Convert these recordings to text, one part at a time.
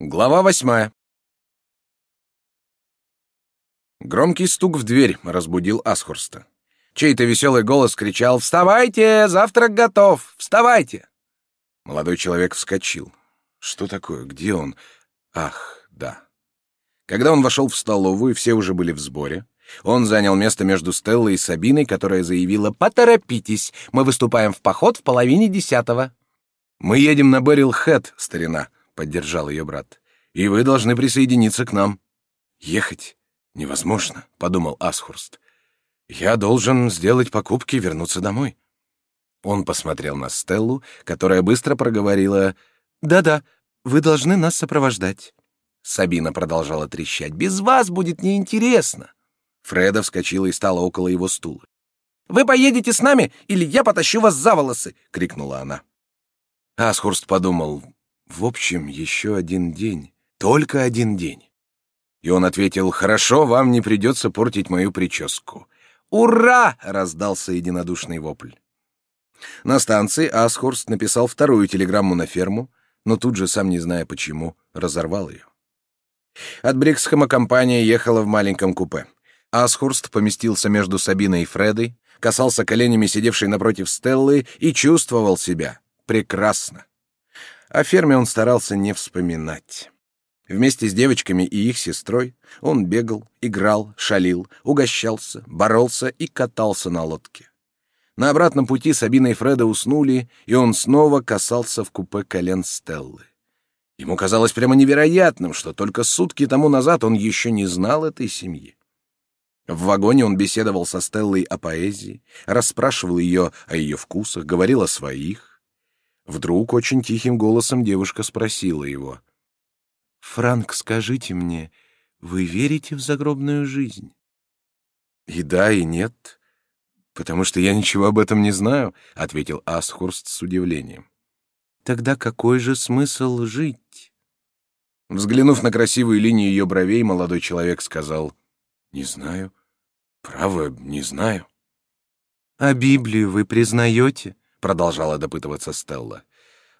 Глава восьмая. Громкий стук в дверь разбудил Асхурста. Чей-то веселый голос кричал «Вставайте! Завтрак готов! Вставайте!» Молодой человек вскочил. Что такое? Где он? Ах, да. Когда он вошел в столовую, все уже были в сборе. Он занял место между Стеллой и Сабиной, которая заявила «Поторопитесь, мы выступаем в поход в половине десятого». «Мы едем на Берил Хэт, старина», поддержал ее брат. И вы должны присоединиться к нам. Ехать невозможно, подумал Асхурст. Я должен сделать покупки и вернуться домой. Он посмотрел на Стеллу, которая быстро проговорила: "Да-да, вы должны нас сопровождать". Сабина продолжала трещать: "Без вас будет неинтересно". Фреда вскочила и стала около его стула. «Вы поедете с нами, или я потащу вас за волосы!» — крикнула она. Асхурст подумал, в общем, еще один день. Только один день. И он ответил, «Хорошо, вам не придется портить мою прическу». «Ура!» — раздался единодушный вопль. На станции Асхурст написал вторую телеграмму на ферму, но тут же, сам не зная почему, разорвал ее. От Бриксхэма компания ехала в маленьком купе. Асхурст поместился между Сабиной и Фредой, касался коленями сидевшей напротив Стеллы и чувствовал себя прекрасно. О ферме он старался не вспоминать. Вместе с девочками и их сестрой он бегал, играл, шалил, угощался, боролся и катался на лодке. На обратном пути Сабина и Фреда уснули, и он снова касался в купе колен Стеллы. Ему казалось прямо невероятным, что только сутки тому назад он еще не знал этой семьи. В вагоне он беседовал со Стеллой о поэзии, расспрашивал ее о ее вкусах, говорил о своих. Вдруг очень тихим голосом девушка спросила его. «Франк, скажите мне, вы верите в загробную жизнь?» «И да, и нет, потому что я ничего об этом не знаю», — ответил Асхурст с удивлением. «Тогда какой же смысл жить?» Взглянув на красивую линию ее бровей, молодой человек сказал, «Не знаю. Право, не знаю». «А Библию вы признаете?» — продолжала допытываться Стелла.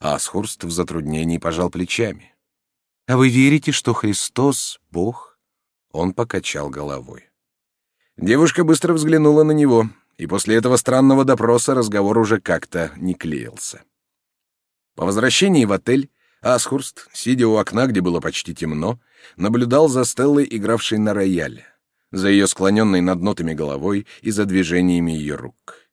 Асхурст в затруднении пожал плечами. «А вы верите, что Христос — Бог?» Он покачал головой. Девушка быстро взглянула на него, и после этого странного допроса разговор уже как-то не клеился. По возвращении в отель Асхурст, сидя у окна, где было почти темно, наблюдал за Стеллой, игравшей на рояле, за ее склоненной над нотами головой и за движениями ее рук.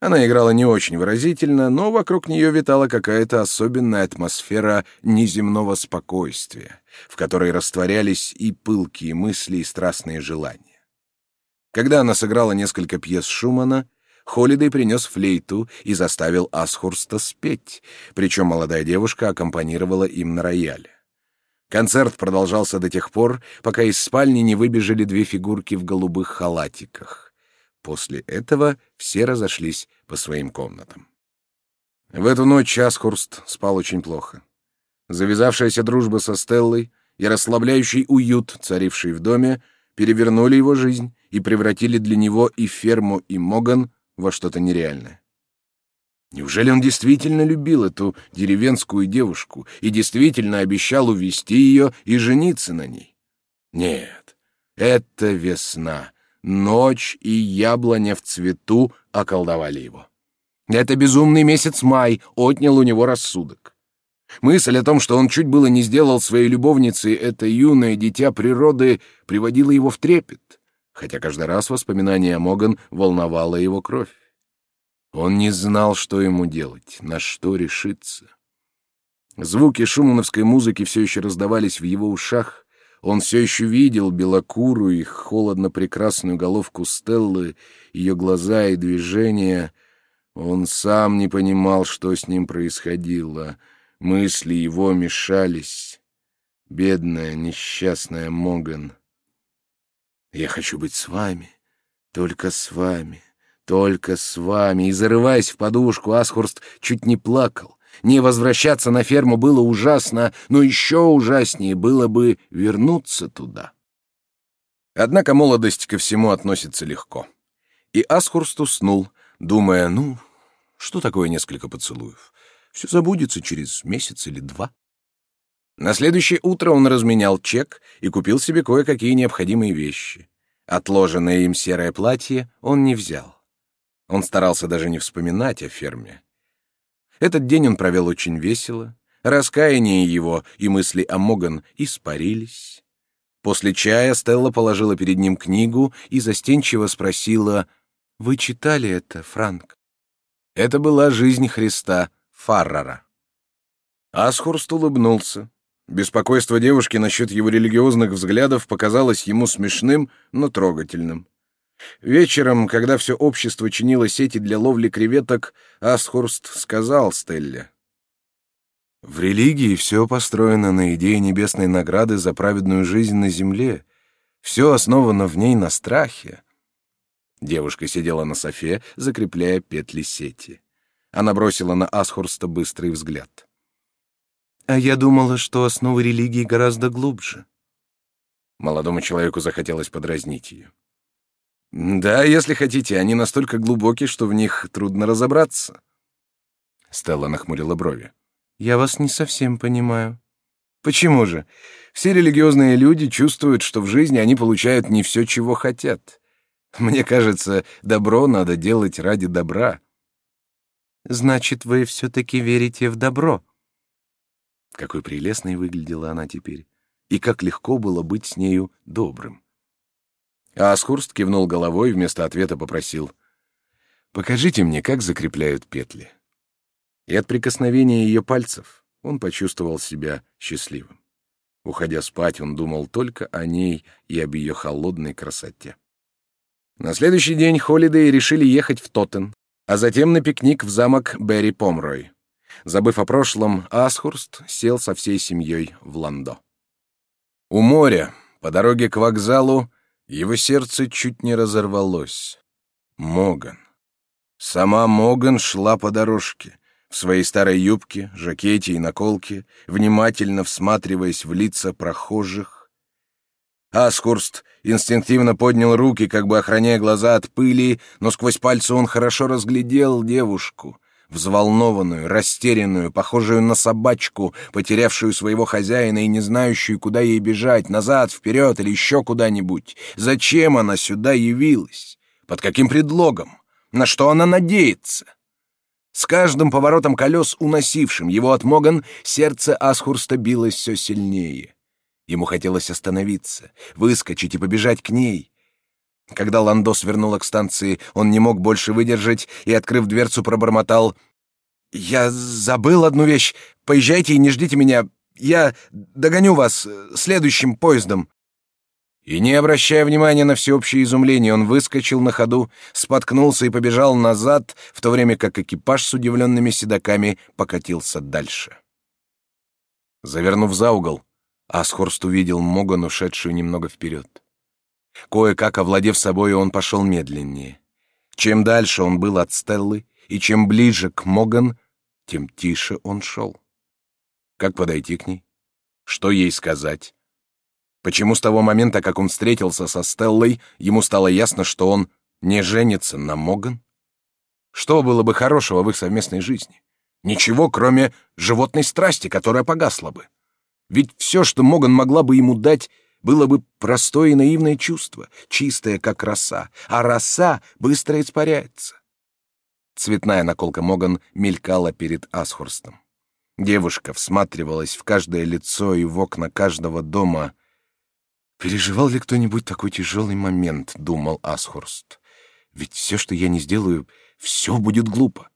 Она играла не очень выразительно, но вокруг нее витала какая-то особенная атмосфера неземного спокойствия, в которой растворялись и пылкие мысли, и страстные желания. Когда она сыграла несколько пьес Шумана, Холидей принес флейту и заставил Асхурста спеть, причем молодая девушка аккомпанировала им на рояле. Концерт продолжался до тех пор, пока из спальни не выбежали две фигурки в голубых халатиках. После этого все разошлись по своим комнатам. В эту ночь Аскурст спал очень плохо. Завязавшаяся дружба со Стеллой и расслабляющий уют, царивший в доме, перевернули его жизнь и превратили для него и ферму, и Моган во что-то нереальное. Неужели он действительно любил эту деревенскую девушку и действительно обещал увести ее и жениться на ней? Нет, это весна, Ночь и яблоня в цвету околдовали его. Это безумный месяц май отнял у него рассудок. Мысль о том, что он чуть было не сделал своей любовницей это юное дитя природы, приводила его в трепет, хотя каждый раз воспоминание о Моган волновало его кровь. Он не знал, что ему делать, на что решиться. Звуки шумановской музыки все еще раздавались в его ушах, он все еще видел белокурую и холодно-прекрасную головку Стеллы, ее глаза и движения. Он сам не понимал, что с ним происходило. Мысли его мешались. Бедная, несчастная Моган. «Я хочу быть с вами, только с вами, только с вами». И, зарываясь в подушку, Асхурст чуть не плакал. Не возвращаться на ферму было ужасно, но еще ужаснее было бы вернуться туда. Однако молодость ко всему относится легко. И Асхурст уснул, думая, ну, что такое несколько поцелуев? Все забудется через месяц или два. На следующее утро он разменял чек и купил себе кое-какие необходимые вещи. Отложенное им серое платье он не взял. Он старался даже не вспоминать о ферме. Этот день он провел очень весело. Раскаяние его и мысли о Моган испарились. После чая Стелла положила перед ним книгу и застенчиво спросила, «Вы читали это, Франк?» Это была «Жизнь Христа» Фаррара. Асхурст улыбнулся. Беспокойство девушки насчет его религиозных взглядов показалось ему смешным, но трогательным. Вечером, когда все общество чинило сети для ловли креветок, Асхурст сказал Стелле. «В религии все построено на идее небесной награды за праведную жизнь на земле. Все основано в ней на страхе». Девушка сидела на софе, закрепляя петли сети. Она бросила на Асхурста быстрый взгляд. «А я думала, что основы религии гораздо глубже». Молодому человеку захотелось подразнить ее. Да, если хотите, они настолько глубоки, что в них трудно разобраться. Стелла нахмурила брови. Я вас не совсем понимаю. Почему же? Все религиозные люди чувствуют, что в жизни они получают не все, чего хотят. Мне кажется, добро надо делать ради добра. Значит, вы все-таки верите в добро? Какой прелестной выглядела она теперь, и как легко было быть с нею добрым. А Асхурст кивнул головой и вместо ответа попросил. «Покажите мне, как закрепляют петли». И от прикосновения ее пальцев он почувствовал себя счастливым. Уходя спать, он думал только о ней и об ее холодной красоте. На следующий день Холидей решили ехать в Тоттен, а затем на пикник в замок Берри Помрой. Забыв о прошлом, Асхурст сел со всей семьей в Ландо. У моря, по дороге к вокзалу, его сердце чуть не разорвалось. Моган. Сама Моган шла по дорожке, в своей старой юбке, жакете и наколке, внимательно всматриваясь в лица прохожих. Аскурст инстинктивно поднял руки, как бы охраняя глаза от пыли, но сквозь пальцы он хорошо разглядел девушку — взволнованную, растерянную, похожую на собачку, потерявшую своего хозяина и не знающую, куда ей бежать, назад, вперед или еще куда-нибудь. Зачем она сюда явилась? Под каким предлогом? На что она надеется? С каждым поворотом колес, уносившим его от Моган, сердце Асхурста билось все сильнее. Ему хотелось остановиться, выскочить и побежать к ней. Когда Ландо свернула к станции, он не мог больше выдержать и, открыв дверцу, пробормотал «Я забыл одну вещь. Поезжайте и не ждите меня. Я догоню вас э, следующим поездом». И не обращая внимания на всеобщее изумление, он выскочил на ходу, споткнулся и побежал назад, в то время как экипаж с удивленными седаками покатился дальше. Завернув за угол, Асхорст увидел Моган, ушедшую немного вперед. Кое-как овладев собой, он пошел медленнее. Чем дальше он был от Стеллы, и чем ближе к Моган, тем тише он шел. Как подойти к ней? Что ей сказать? Почему с того момента, как он встретился со Стеллой, ему стало ясно, что он не женится на Моган? Что было бы хорошего в их совместной жизни? Ничего, кроме животной страсти, которая погасла бы. Ведь все, что Моган могла бы ему дать, было бы простое и наивное чувство, чистое, как роса, а роса быстро испаряется. Цветная наколка Моган мелькала перед Асхурстом. Девушка всматривалась в каждое лицо и в окна каждого дома. «Переживал ли кто-нибудь такой тяжелый момент?» — думал Асхурст. «Ведь все, что я не сделаю, все будет глупо».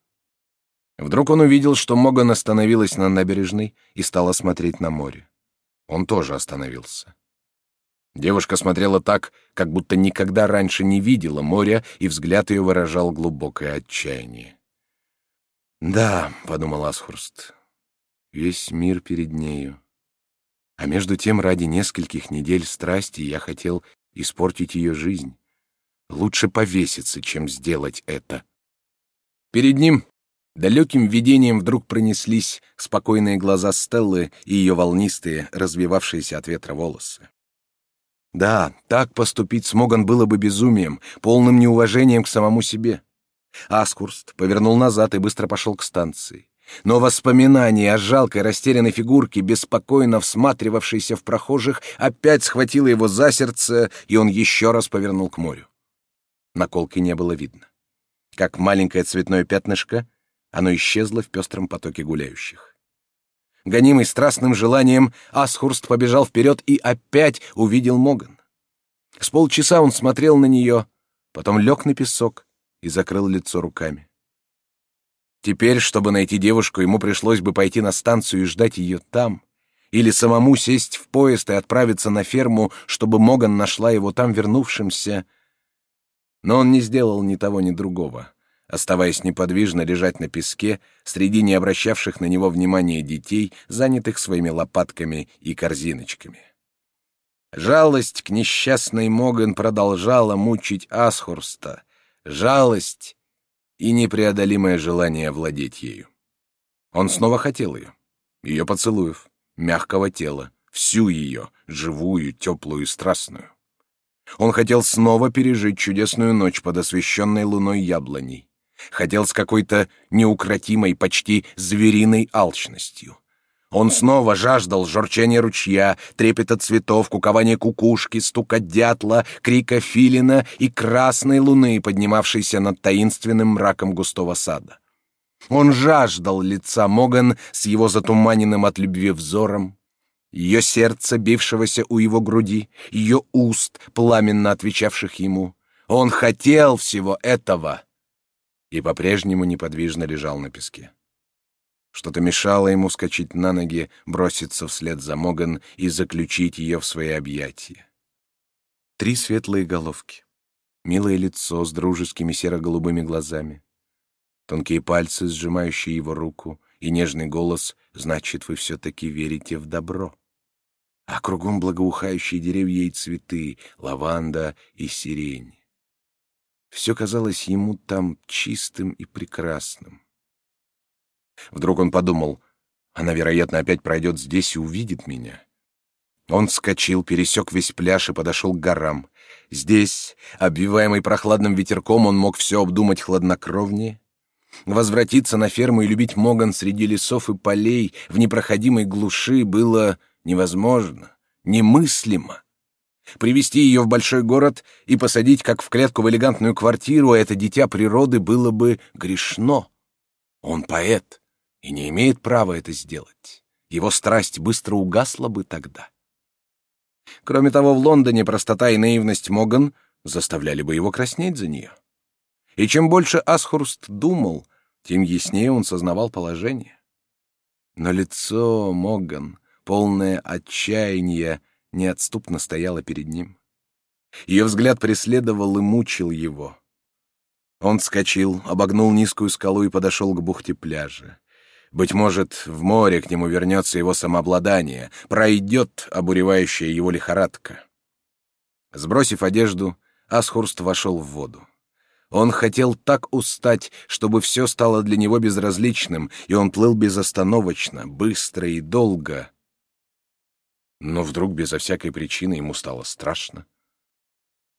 Вдруг он увидел, что Моган остановилась на набережной и стала смотреть на море. Он тоже остановился. Девушка смотрела так, как будто никогда раньше не видела моря, и взгляд ее выражал глубокое отчаяние. «Да», — подумал Асхурст, — «весь мир перед нею. А между тем, ради нескольких недель страсти я хотел испортить ее жизнь. Лучше повеситься, чем сделать это». Перед ним далеким видением вдруг пронеслись спокойные глаза Стеллы и ее волнистые, развивавшиеся от ветра волосы. Да, так поступить с Моган было бы безумием, полным неуважением к самому себе. Аскурст повернул назад и быстро пошел к станции. Но воспоминание о жалкой растерянной фигурке, беспокойно всматривавшейся в прохожих, опять схватило его за сердце, и он еще раз повернул к морю. Наколки не было видно. Как маленькое цветное пятнышко, оно исчезло в пестром потоке гуляющих. Гонимый страстным желанием, Асхурст побежал вперед и опять увидел Моган. С полчаса он смотрел на нее, потом лег на песок и закрыл лицо руками. Теперь, чтобы найти девушку, ему пришлось бы пойти на станцию и ждать ее там, или самому сесть в поезд и отправиться на ферму, чтобы Моган нашла его там вернувшимся. Но он не сделал ни того, ни другого, оставаясь неподвижно лежать на песке среди не обращавших на него внимания детей, занятых своими лопатками и корзиночками. Жалость к несчастной Моган продолжала мучить Асхурста. Жалость и непреодолимое желание овладеть ею. Он снова хотел ее, ее поцелуев, мягкого тела, всю ее, живую, теплую и страстную. Он хотел снова пережить чудесную ночь под освещенной луной яблоней. Хотел с какой-то неукротимой, почти звериной алчностью. Он снова жаждал журчания ручья, трепета цветов, кукования кукушки, стука дятла, крика филина и красной луны, поднимавшейся над таинственным мраком густого сада. Он жаждал лица Моган с его затуманенным от любви взором, ее сердце, бившегося у его груди, ее уст, пламенно отвечавших ему. Он хотел всего этого и по-прежнему неподвижно лежал на песке. Что-то мешало ему скачать на ноги, броситься вслед за Моган и заключить ее в свои объятия. Три светлые головки, милое лицо с дружескими серо-голубыми глазами, тонкие пальцы, сжимающие его руку, и нежный голос «Значит, вы все-таки верите в добро». А кругом благоухающие деревья и цветы, лаванда и сирень. Все казалось ему там чистым и прекрасным. Вдруг он подумал, она, вероятно, опять пройдет здесь и увидит меня. Он вскочил, пересек весь пляж и подошел к горам. Здесь, обвиваемый прохладным ветерком, он мог все обдумать хладнокровнее. Возвратиться на ферму и любить Моган среди лесов и полей в непроходимой глуши было невозможно, немыслимо. Привести ее в большой город и посадить, как в клетку, в элегантную квартиру, а это дитя природы было бы грешно. Он поэт и не имеет права это сделать. Его страсть быстро угасла бы тогда. Кроме того, в Лондоне простота и наивность Моган заставляли бы его краснеть за нее. И чем больше Асхурст думал, тем яснее он сознавал положение. Но лицо Моган, полное отчаяния, неотступно стояло перед ним. Ее взгляд преследовал и мучил его. Он вскочил, обогнул низкую скалу и подошел к бухте пляжа. Быть может, в море к нему вернется его самообладание, пройдет обуревающая его лихорадка. Сбросив одежду, Асхурст вошел в воду. Он хотел так устать, чтобы все стало для него безразличным, и он плыл безостановочно, быстро и долго. Но вдруг безо всякой причины ему стало страшно.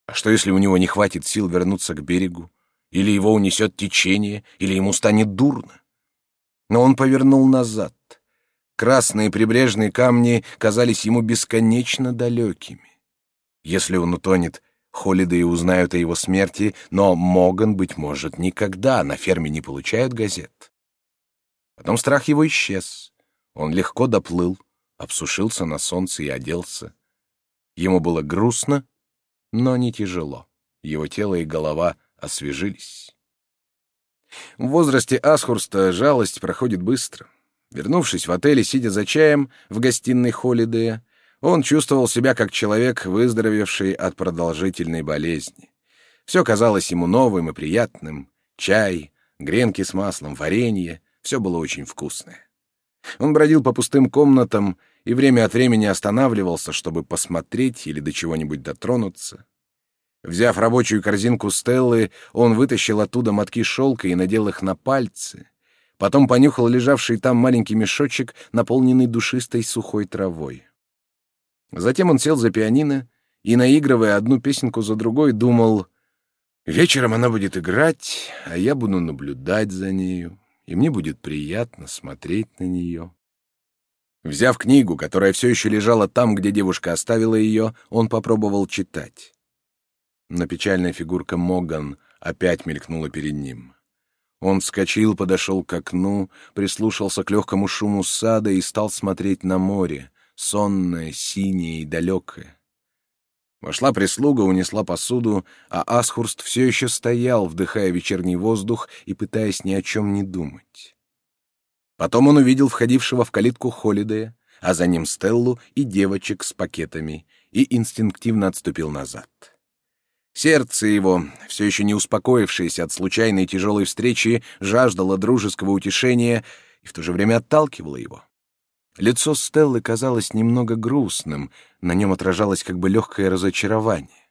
А что, если у него не хватит сил вернуться к берегу? Или его унесет течение, или ему станет дурно? Но он повернул назад. Красные прибрежные камни казались ему бесконечно далекими. Если он утонет, Холлидей узнают о его смерти, но Моган, быть может, никогда на ферме не получают газет. Потом страх его исчез. Он легко доплыл, обсушился на солнце и оделся. Ему было грустно, но не тяжело. Его тело и голова освежились. В возрасте Асхурста жалость проходит быстро. Вернувшись в отель и сидя за чаем в гостиной Холидея, он чувствовал себя как человек, выздоровевший от продолжительной болезни. Все казалось ему новым и приятным. Чай, гренки с маслом, варенье — все было очень вкусное. Он бродил по пустым комнатам и время от времени останавливался, чтобы посмотреть или до чего-нибудь дотронуться. Взяв рабочую корзинку Стеллы, он вытащил оттуда мотки шелка и надел их на пальцы. Потом понюхал лежавший там маленький мешочек, наполненный душистой сухой травой. Затем он сел за пианино и, наигрывая одну песенку за другой, думал, «Вечером она будет играть, а я буду наблюдать за нею. И мне будет приятно смотреть на нее. Взяв книгу, которая все еще лежала там, где девушка оставила ее, он попробовал читать. Но печальная фигурка Моган опять мелькнула перед ним. Он вскочил, подошел к окну, прислушался к легкому шуму сада и стал смотреть на море, сонное, синее и далекое. Вошла прислуга, унесла посуду, а Асхурст все еще стоял, вдыхая вечерний воздух и пытаясь ни о чем не думать. Потом он увидел входившего в калитку Холидея, а за ним Стеллу и девочек с пакетами, и инстинктивно отступил назад. Сердце его, все еще не успокоившееся от случайной тяжелой встречи, жаждало дружеского утешения и в то же время отталкивало его. Лицо Стеллы казалось немного грустным, на нем отражалось как бы легкое разочарование.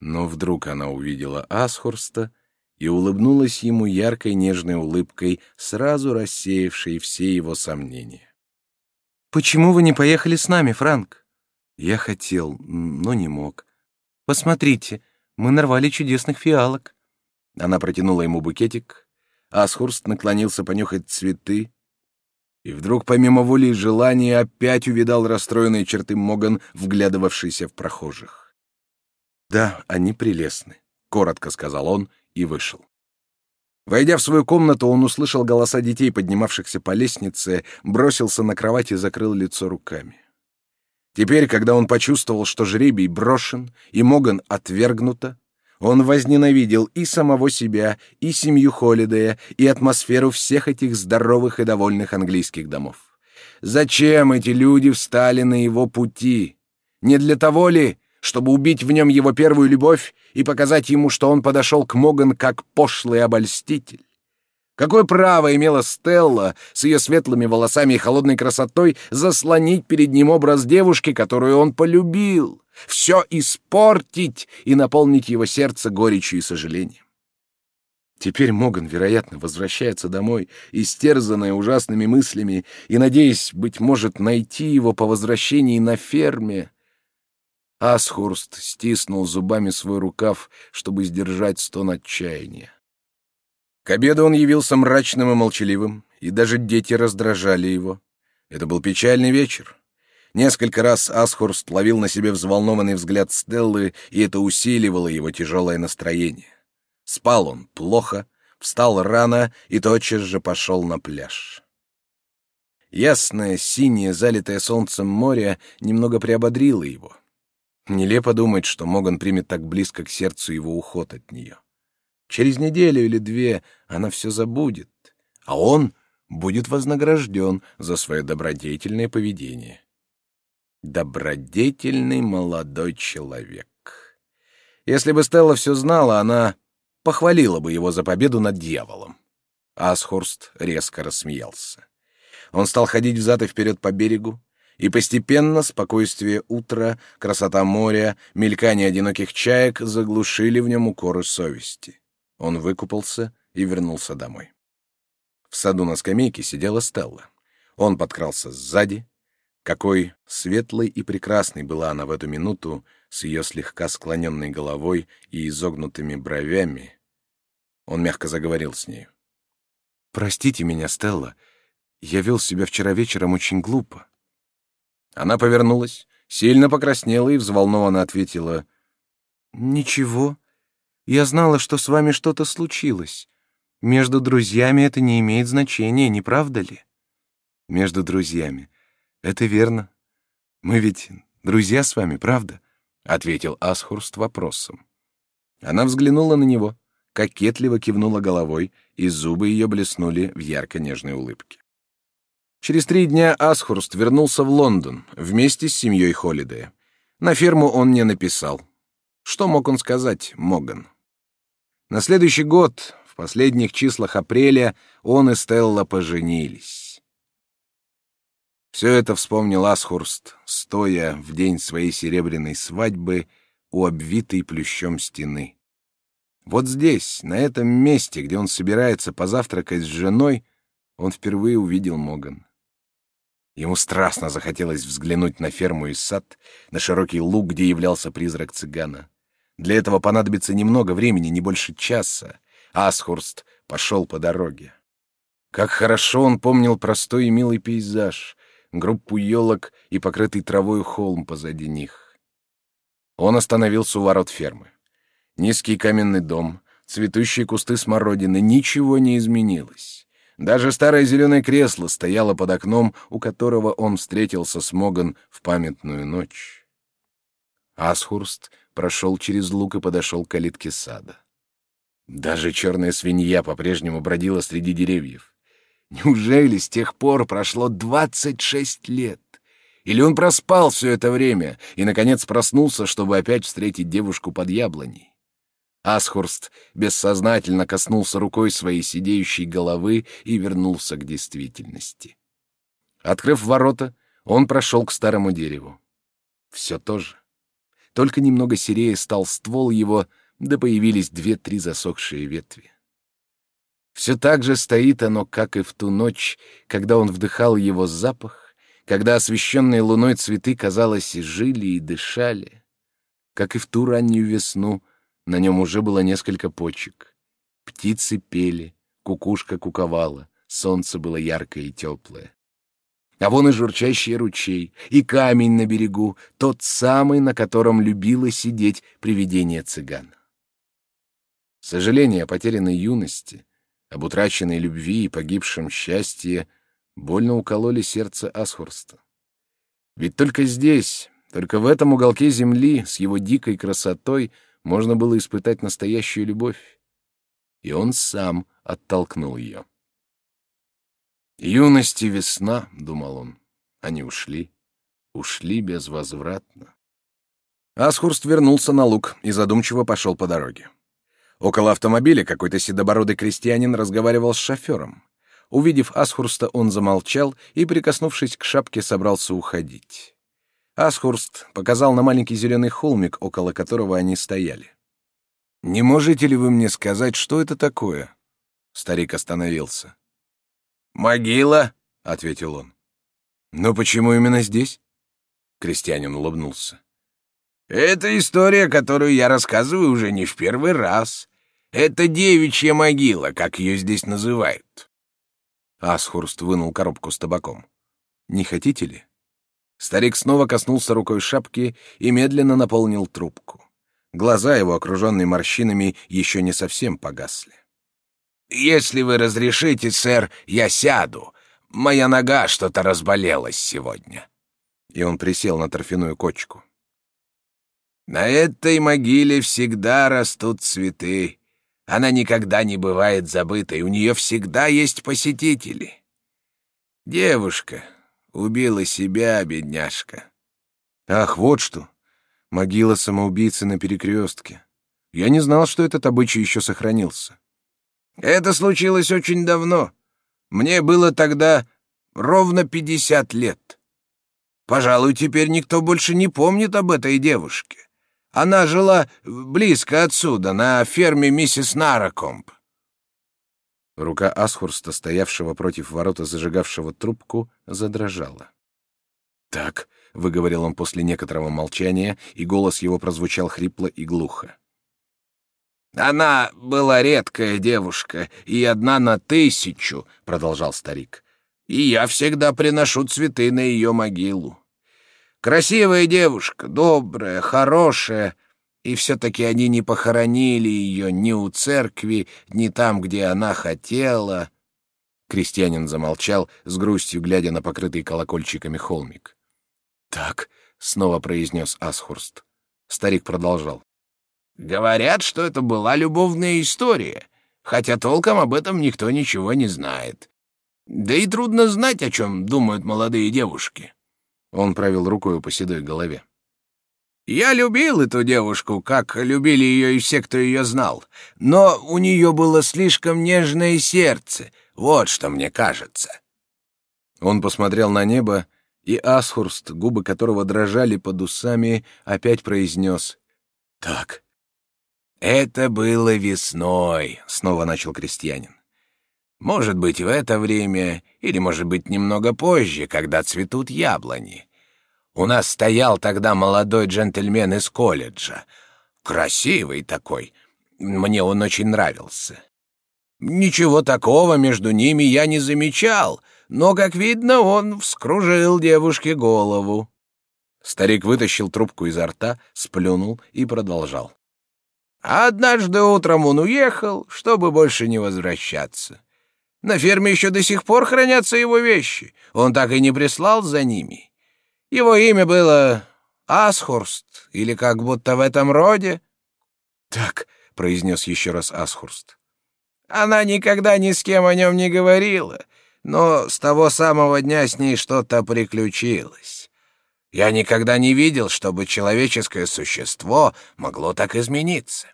Но вдруг она увидела Асхурста и улыбнулась ему яркой нежной улыбкой, сразу рассеявшей все его сомнения. «Почему вы не поехали с нами, Франк?» «Я хотел, но не мог». «Посмотрите, мы нарвали чудесных фиалок». Она протянула ему букетик, Асхурст наклонился понюхать цветы, и вдруг, помимо воли и желания, опять увидал расстроенные черты Моган, вглядывавшийся в прохожих. «Да, они прелестны», — коротко сказал он и вышел. Войдя в свою комнату, он услышал голоса детей, поднимавшихся по лестнице, бросился на кровать и закрыл лицо руками. Теперь, когда он почувствовал, что жребий брошен и Моган отвергнута, он возненавидел и самого себя, и семью Холидея, и атмосферу всех этих здоровых и довольных английских домов. Зачем эти люди встали на его пути? Не для того ли, чтобы убить в нем его первую любовь и показать ему, что он подошел к Моган как пошлый обольститель? Какое право имела Стелла с ее светлыми волосами и холодной красотой заслонить перед ним образ девушки, которую он полюбил, все испортить и наполнить его сердце горечью и сожалением? Теперь Моган, вероятно, возвращается домой, истерзанная ужасными мыслями, и, надеясь, быть может, найти его по возвращении на ферме. Асхурст стиснул зубами свой рукав, чтобы сдержать стон отчаяния. К обеду он явился мрачным и молчаливым, и даже дети раздражали его. Это был печальный вечер. Несколько раз Асхурст ловил на себе взволнованный взгляд Стеллы, и это усиливало его тяжелое настроение. Спал он плохо, встал рано и тотчас же пошел на пляж. Ясное, синее, залитое солнцем море немного приободрило его. Нелепо думать, что Моган примет так близко к сердцу его уход от нее. Через неделю или две она все забудет, а он будет вознагражден за свое добродетельное поведение. Добродетельный молодой человек. Если бы Стелла все знала, она похвалила бы его за победу над дьяволом. Асхурст резко рассмеялся. Он стал ходить взад и вперед по берегу, и постепенно спокойствие утра, красота моря, мелькание одиноких чаек заглушили в нем укоры совести. Он выкупался и вернулся домой. В саду на скамейке сидела Стелла. Он подкрался сзади. Какой светлой и прекрасной была она в эту минуту с ее слегка склоненной головой и изогнутыми бровями. Он мягко заговорил с нею. «Простите меня, Стелла. Я вел себя вчера вечером очень глупо». Она повернулась, сильно покраснела и взволнованно ответила. «Ничего. Я знала, что с вами что-то случилось. Между друзьями это не имеет значения, не правда ли? Между друзьями. Это верно. Мы ведь друзья с вами, правда? ответил Асхурст вопросом. Она взглянула на него, кокетливо кивнула головой, и зубы ее блеснули в ярко-нежной улыбке. Через три дня Асхурст вернулся в Лондон вместе с семьей Холидея. На ферму он не написал. Что мог он сказать, Моган? На следующий год, в последних числах апреля, он и Стелла поженились. Все это вспомнил Асхурст, стоя в день своей серебряной свадьбы у обвитой плющом стены. Вот здесь, на этом месте, где он собирается позавтракать с женой, он впервые увидел Моган. Ему страстно захотелось взглянуть на ферму и сад, на широкий луг, где являлся призрак цыгана. Для этого понадобится немного времени, не больше часа. Асхурст пошел по дороге. Как хорошо он помнил простой и милый пейзаж, группу елок и покрытый травой холм позади них. Он остановился у ворот фермы. Низкий каменный дом, цветущие кусты смородины, ничего не изменилось. Даже старое зеленое кресло стояло под окном, у которого он встретился с Моган в памятную ночь. Асхурст прошел через луг и подошел к калитке сада. Даже черная свинья по-прежнему бродила среди деревьев. Неужели с тех пор прошло двадцать шесть лет? Или он проспал все это время и, наконец, проснулся, чтобы опять встретить девушку под яблоней? Асхурст бессознательно коснулся рукой своей сидеющей головы и вернулся к действительности. Открыв ворота, он прошел к старому дереву. Все то же. Только немного серее стал ствол его, да появились две-три засохшие ветви. Все так же стоит оно, как и в ту ночь, когда он вдыхал его запах, когда освещенные луной цветы, казалось, и жили, и дышали. Как и в ту раннюю весну, на нем уже было несколько почек. Птицы пели, кукушка куковала, солнце было яркое и теплое. А вон и журчащий ручей, и камень на берегу, тот самый, на котором любило сидеть привидение цыган. Сожаление о потерянной юности, об утраченной любви и погибшем счастье больно укололи сердце Асхурста. Ведь только здесь, только в этом уголке земли с его дикой красотой можно было испытать настоящую любовь. И он сам оттолкнул ее. «Юность и весна», — думал он, — они ушли, ушли безвозвратно. Асхурст вернулся на луг и задумчиво пошел по дороге. Около автомобиля какой-то седобородый крестьянин разговаривал с шофером. Увидев Асхурста, он замолчал и, прикоснувшись к шапке, собрался уходить. Асхурст показал на маленький зеленый холмик, около которого они стояли. «Не можете ли вы мне сказать, что это такое?» Старик остановился. «Могила», — ответил он. «Но почему именно здесь?» Крестьянин улыбнулся. «Это история, которую я рассказываю уже не в первый раз. Это девичья могила, как ее здесь называют. Асхурст вынул коробку с табаком. Не хотите ли? Старик снова коснулся рукой шапки и медленно наполнил трубку. Глаза его, окруженные морщинами, еще не совсем погасли. «Если вы разрешите, сэр, я сяду. Моя нога что-то разболелась сегодня». И он присел на торфяную кочку. «На этой могиле всегда растут цветы. Она никогда не бывает забытой, у нее всегда есть посетители. Девушка убила себя, бедняжка. Ах, вот что. Могила самоубийцы на перекрестке. Я не знал, что этот обычай еще сохранился. Это случилось очень давно. Мне было тогда ровно пятьдесят лет. Пожалуй, теперь никто больше не помнит об этой девушке. Она жила близко отсюда, на ферме миссис Наракомб. Рука Асхурста, стоявшего против ворота, зажигавшего трубку, задрожала. «Так», — выговорил он после некоторого молчания, и голос его прозвучал хрипло и глухо. «Она была редкая девушка, и одна на тысячу», — продолжал старик. «И я всегда приношу цветы на ее могилу. Красивая девушка, добрая, хорошая, и все-таки они не похоронили ее ни у церкви, ни там, где она хотела. Крестьянин замолчал, с грустью глядя на покрытый колокольчиками холмик. «Так», — снова произнес Асхурст. Старик продолжал. «Говорят, что это была любовная история, хотя толком об этом никто ничего не знает. Да и трудно знать, о чем думают молодые девушки». Он провел рукой по седой голове. «Я любил эту девушку, как любили ее и все, кто ее знал, но у нее было слишком нежное сердце, вот что мне кажется». Он посмотрел на небо, и Асхурст, губы которого дрожали под усами, опять произнес «Так». «Это было весной», — снова начал крестьянин. Может быть, в это время, или, может быть, немного позже, когда цветут яблони. У нас стоял тогда молодой джентльмен из колледжа. Красивый такой. Мне он очень нравился. Ничего такого между ними я не замечал, но, как видно, он вскружил девушке голову. Старик вытащил трубку изо рта, сплюнул и продолжал. А однажды утром он уехал, чтобы больше не возвращаться. На ферме еще до сих пор хранятся его вещи. Он так и не прислал за ними. Его имя было Асхурст, или как будто в этом роде. — Так, — произнес еще раз Асхурст. Она никогда ни с кем о нем не говорила, но с того самого дня с ней что-то приключилось. Я никогда не видел, чтобы человеческое существо могло так измениться.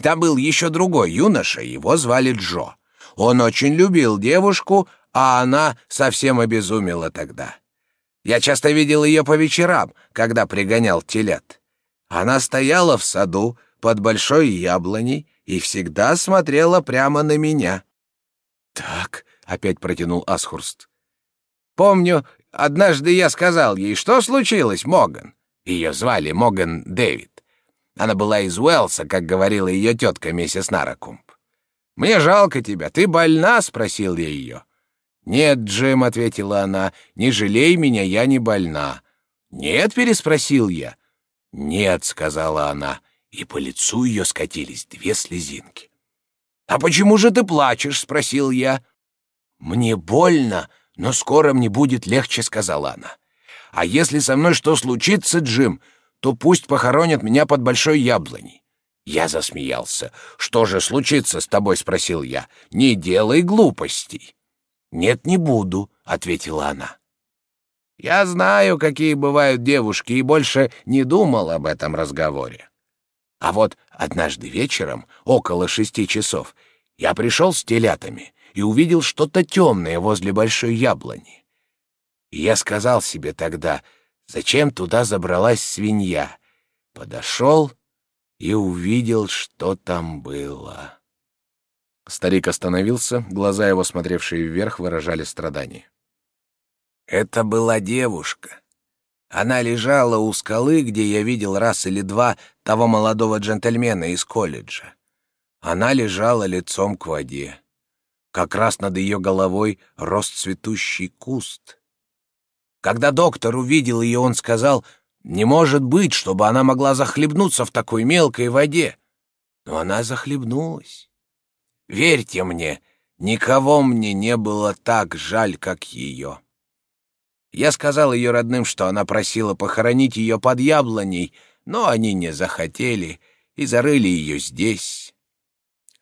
Там был еще другой юноша, его звали Джо. Он очень любил девушку, а она совсем обезумела тогда. Я часто видел ее по вечерам, когда пригонял телят. Она стояла в саду под большой яблоней и всегда смотрела прямо на меня. «Так», — опять протянул Асхурст. «Помню, однажды я сказал ей, что случилось, Моган. Ее звали Моган Дэвид. Она была из Уэлса, как говорила ее тетка миссис Наракумб. «Мне жалко тебя. Ты больна?» — спросил я ее. «Нет, Джим», — ответила она, — «не жалей меня, я не больна». «Нет?» — переспросил я. «Нет», — сказала она, и по лицу ее скатились две слезинки. «А почему же ты плачешь?» — спросил я. «Мне больно, но скоро мне будет легче», — сказала она. «А если со мной что случится, Джим, то пусть похоронят меня под большой яблоней». Я засмеялся. «Что же случится с тобой?» — спросил я. «Не делай глупостей». «Нет, не буду», — ответила она. Я знаю, какие бывают девушки, и больше не думал об этом разговоре. А вот однажды вечером, около шести часов, я пришел с телятами и увидел что-то темное возле большой яблони. И я сказал себе тогда, зачем туда забралась свинья. Подошел и увидел, что там было. Старик остановился, глаза его, смотревшие вверх, выражали страдание. Это была девушка. Она лежала у скалы, где я видел раз или два того молодого джентльмена из колледжа. Она лежала лицом к воде. Как раз над ее головой рос цветущий куст. Когда доктор увидел ее, он сказал, «Не может быть, чтобы она могла захлебнуться в такой мелкой воде». Но она захлебнулась. Верьте мне, никого мне не было так жаль, как ее. Я сказал ее родным, что она просила похоронить ее под яблоней, но они не захотели и зарыли ее здесь.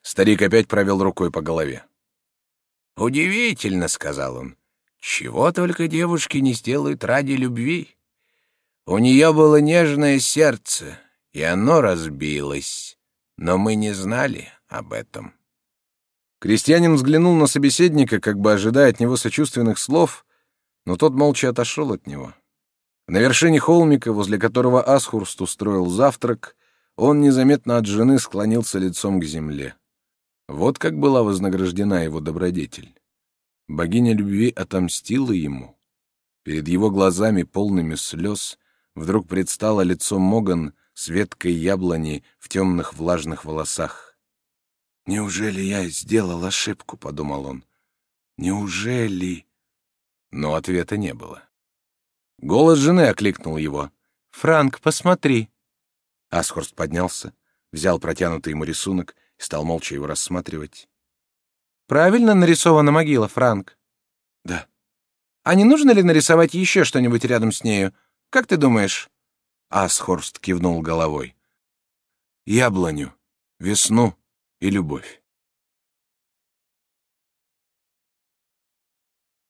Старик опять провел рукой по голове. «Удивительно», — сказал он, — «чего только девушки не сделают ради любви. У нее было нежное сердце, и оно разбилось, но мы не знали об этом». Крестьянин взглянул на собеседника, как бы ожидая от него сочувственных слов, но тот молча отошел от него. На вершине холмика, возле которого Асхурст устроил завтрак, он незаметно от жены склонился лицом к земле. Вот как была вознаграждена его добродетель. Богиня любви отомстила ему. Перед его глазами, полными слез, вдруг предстало лицо Моган с веткой яблони в темных влажных волосах. «Неужели я сделал ошибку?» — подумал он. «Неужели...» но ответа не было. Голос жены окликнул его. «Франк, посмотри!» Асхорст поднялся, взял протянутый ему рисунок стал молча его рассматривать. «Правильно нарисована могила, Франк?» «Да». «А не нужно ли нарисовать еще что-нибудь рядом с нею? Как ты думаешь?» Асхорст кивнул головой. «Яблоню, весну и любовь».